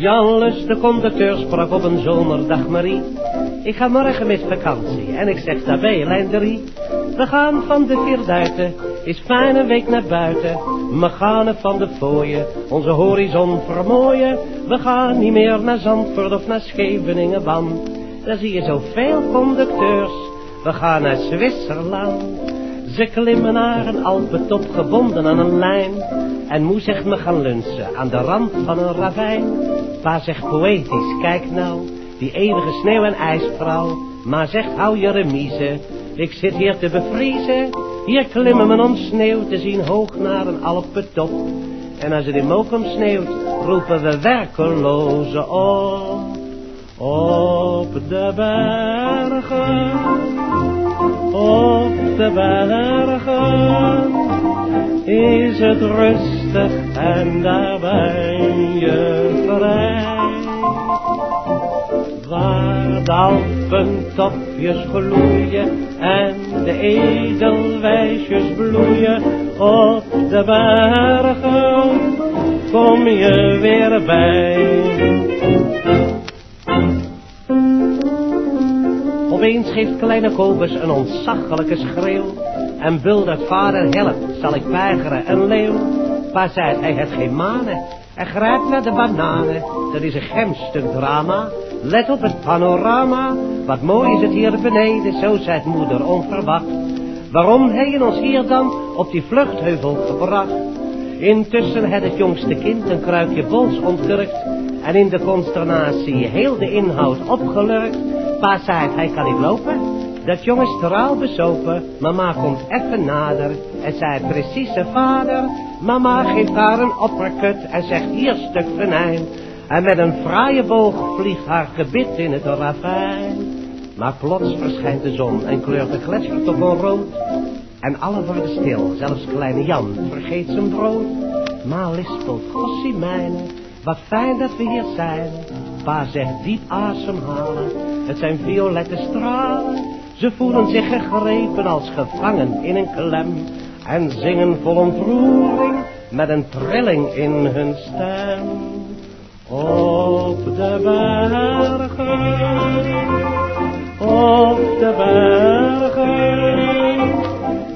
Jan Lus, de conducteur, sprak op een zomerdag Marie. Ik ga morgen met vakantie en ik zeg daarbij lijn 3. We gaan van de Vierduiten, is fijn een week naar buiten. We gaan van de fooien, onze horizon vermooien. We gaan niet meer naar Zandvoort of naar Scheveningen, want daar zie je zoveel conducteurs. We gaan naar Zwitserland. Ze klimmen naar een Alpentop gebonden aan een lijn. En moe zegt me gaan lunchen aan de rand van een ravijn. Pa zegt poëtisch, kijk nou, die eeuwige sneeuw- en ijsvrouw. Maar zegt hou je remise, ik zit hier te bevriezen. Hier klimmen we om sneeuw te zien hoog naar een Alpentop. En als het in Mokum sneeuwt, roepen we werkelozen op. Op de bergen, bergen is het rustig en daar ben je vrij. Waar de alpentopjes gloeien en de edelwijsjes bloeien op de bergen, kom je weer bij. Geeft kleine Kobus een ontzaglijke schreeuw. En buldert vader, help, zal ik weigeren een leeuw. Pa zei, hij heeft geen manen. En grijpt naar de bananen. Dat is een gemstuk drama. Let op het panorama. Wat mooi is het hier beneden, zo zei moeder onverwacht. Waarom hebben ons hier dan op die vluchtheuvel gebracht? Intussen had het jongste kind een kruikje bols ontkurkt. En in de consternatie heel de inhoud opgelurkt. Pa zei, hij kan niet lopen. Dat jong is teraal bezopen. Mama komt even nader. En zei, precieze vader. Mama geeft haar een opperkut en zegt, hier stuk venijn. En met een fraaie boog vliegt haar gebit in het ravijn. Maar plots verschijnt de zon en kleurt de gletsjertop rood. En alle worden stil, zelfs kleine Jan vergeet zijn brood. Ma lispelt, gossie mijne, wat fijn dat we hier zijn. Pa zegt diep ademhalen, het zijn violette stralen. Ze voelen zich gegrepen als gevangen in een klem. En zingen vol ontroering met een trilling in hun stem. Op de bergen, op de bergen,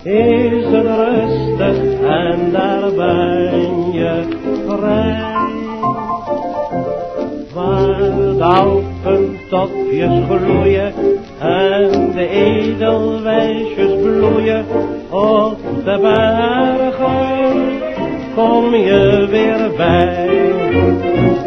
is het rustig en daar ben je vrij. Alpentopjes gloeien en de edelwijsjes bloeien op de bergen, kom je weer bij.